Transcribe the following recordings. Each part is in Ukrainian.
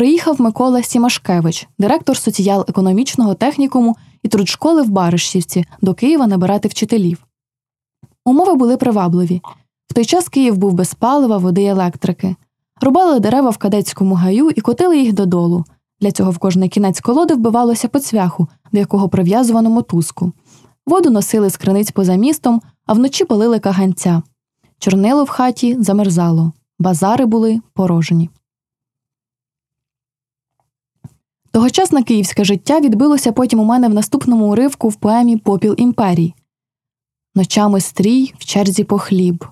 приїхав Микола Сімашкевич, директор соціал-економічного технікуму і трудшколи в Баришівці, до Києва набирати вчителів. Умови були привабливі. В той час Київ був без палива, води й електрики. Рубали дерева в кадетському гаю і котили їх додолу. Для цього в кожний кінець колоди вбивалося по цвяху, до якого прив'язувано мотузку. Воду носили з криниць поза містом, а вночі палили каганця. Чорнило в хаті замерзало, базари були порожні. Тогочасне київське життя відбилося потім у мене в наступному уривку в поемі Попіл імперій. Ночами стрій в черзі по хліб.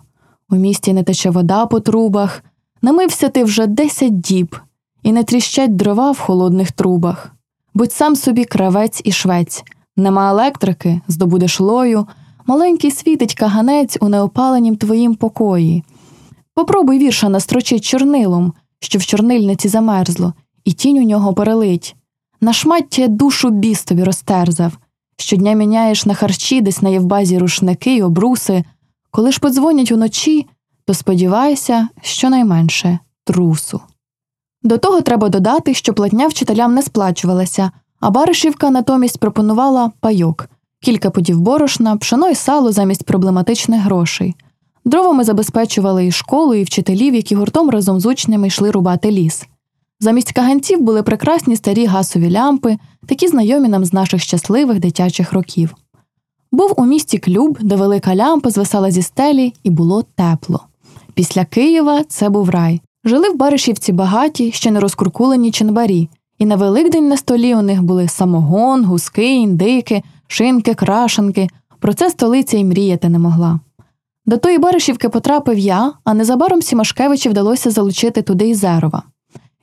У місті не тече вода по трубах. Намився ти вже десять діб, і не тріщать дрова в холодних трубах. Будь сам собі кравець і швець, нема електрики, здобудеш лою, маленький світить каганець у неопаленім твоїм покої. Попробуй вірша настрочить чорнилом, що в чорнильниці замерзло, і тінь у нього перелить. На шмаття душу біс тобі розтерзав. Щодня міняєш на харчі десь на Євбазі рушники й обруси. Коли ж подзвонять уночі, то сподівайся, щонайменше трусу. До того треба додати, що платня вчителям не сплачувалася, а Баришівка натомість пропонувала пайок, кілька подів борошна, пшено й сало замість проблематичних грошей. Дровами забезпечували і школу, і вчителів, які гуртом разом з учнями йшли рубати ліс. Замість каганців були прекрасні старі гасові лямпи, такі знайомі нам з наших щасливих дитячих років. Був у місті клюб, де велика лямпа звисала зі стелі, і було тепло. Після Києва це був рай. Жили в Баришівці багаті, ще не розкуркулені чинбарі, і на Великдень на столі у них були самогон, гуски, індики, шинки, крашенки. Про це столиця й мріяти не могла. До тої Баришівки потрапив я, а незабаром Сімашкевичі вдалося залучити туди й Зерова.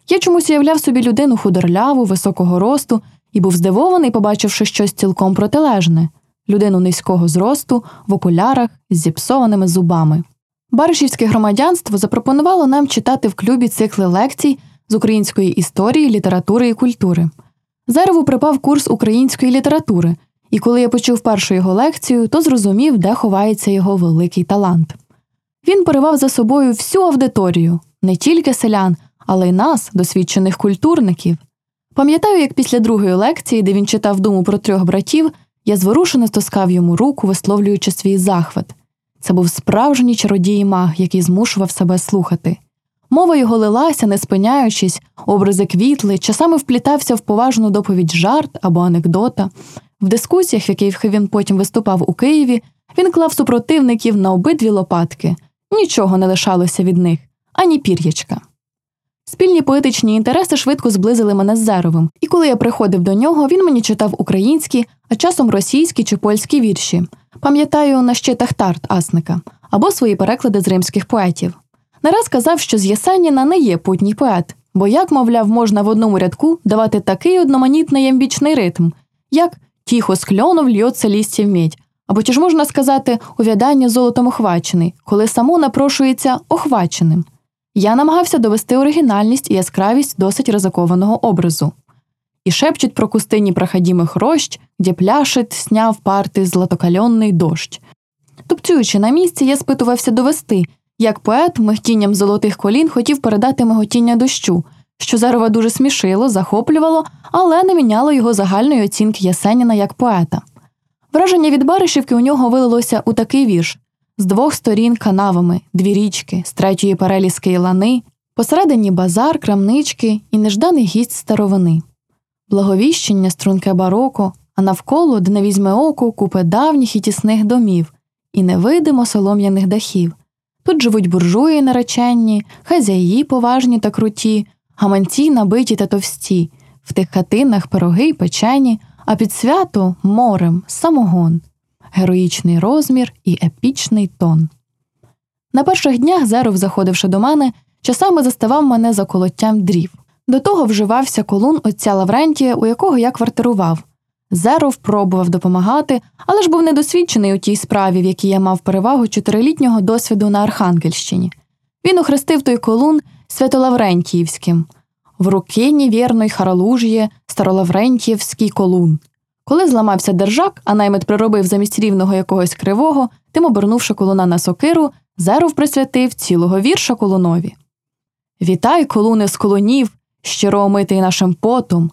Я чомусь уявляв собі людину худорляву, високого росту і був здивований, побачивши щось цілком протилежне людину низького зросту, в окулярах з зіпсованими зубами. Баришівське громадянство запропонувало нам читати в клюбі цикли лекцій з української історії, літератури і культури. Зерову припав курс української літератури, і коли я почув першу його лекцію, то зрозумів, де ховається його великий талант. Він поривав за собою всю аудиторію, не тільки селян, але й нас, досвідчених культурників. Пам'ятаю, як після другої лекції, де він читав думу про трьох братів, я зворушено стискав йому руку, висловлюючи свій захват. Це був справжній чародій маг, який змушував себе слухати. Мова його лилася, не спиняючись, образи квітли, часами вплітався в поважну доповідь жарт або анекдота. В дискусіях, в яких він потім виступав у Києві, він клав супротивників на обидві лопатки. Нічого не лишалося від них, ані пір'ячка. Спільні поетичні інтереси швидко зблизили мене з Зеровим, і коли я приходив до нього, він мені читав українські, а часом російські чи польські вірші. Пам'ятаю на щитах тарт Асника або свої переклади з римських поетів. Не раз казав, що з Єсеніна не є путній поет, бо як, мовляв, можна в одному рядку давати такий одноманітний ямбічний ритм, як тихо з кльону вльється лістя в медь, або чи ж можна сказати увядання золотом охвачений, коли само напрошується охваченим. Я намагався довести оригінальність і яскравість досить ризикованого образу. І шепчуть про кустині проходимих рощ, де пляшет сняв парти златокальонний дощ. Тупцюючи на місці, я спитувався довести, як поет михтінням золотих колін хотів передати миготіння дощу, що Зарова дуже смішило, захоплювало, але не міняло його загальної оцінки Ясеніна як поета. Враження від Баришівки у нього вилилося у такий вірш з двох сторін канавами, дві річки, з третьої перелізки і лани, посередині базар, крамнички і нежданий гість старовини, благовіщення, струнке бароко, а навколо, де не візьме око, купи давніх і тісних домів, і невидимо солом'яних дахів. Тут живуть буржуї нареченні, хазяї поважні та круті, гаманці набиті та товсті, в тих хатинах пироги й печені, а під свято морем самогон героїчний розмір і епічний тон. На перших днях Зеров, заходивши до мене, часами заставав мене за колоттям дрів. До того вживався колун отця Лаврентія, у якого я квартирував. Зеров пробував допомагати, але ж був недосвідчений у тій справі, в якій я мав перевагу чотирилітнього досвіду на Архангельщині. Він охрестив той колун Святолаврентіївським в руки невірної харалуж'є Старолаврентіївський колун. Коли зламався держак, а наймит приробив замість рівного якогось кривого, тим обернувши колуна на сокиру, Зеров присвятив цілого вірша колунові. Вітай, колуни з колунів, щиро омитий нашим потом,